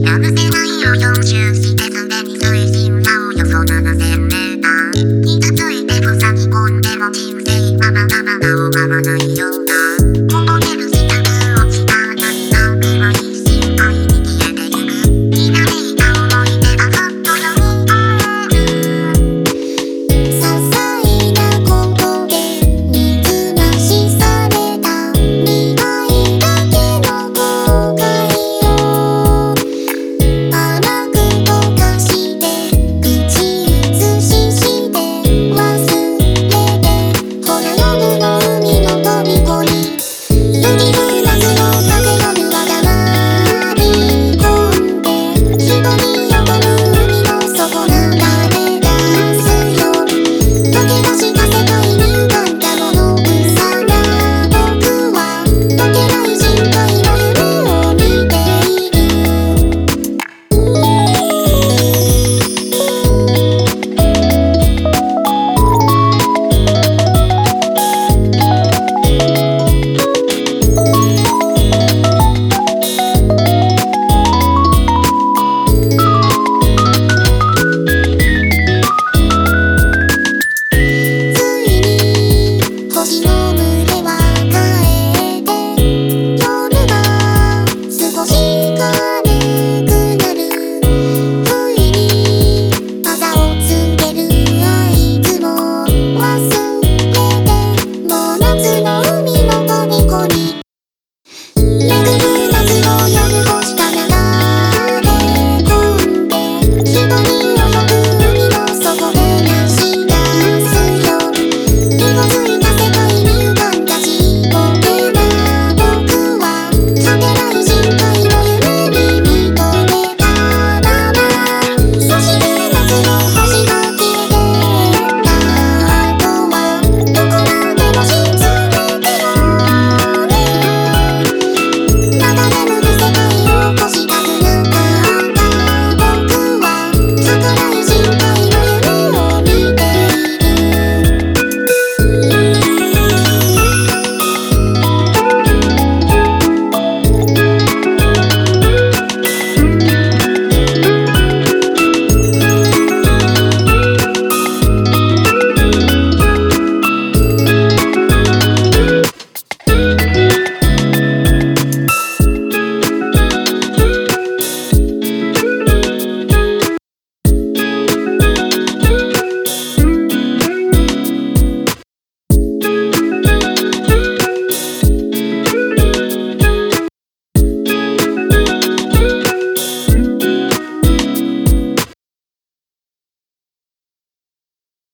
ラせないよ。40してすでに水深がおよそ7000メーター。傷ついて塞ぎ込んでも人生はまだまだ終わらないよ。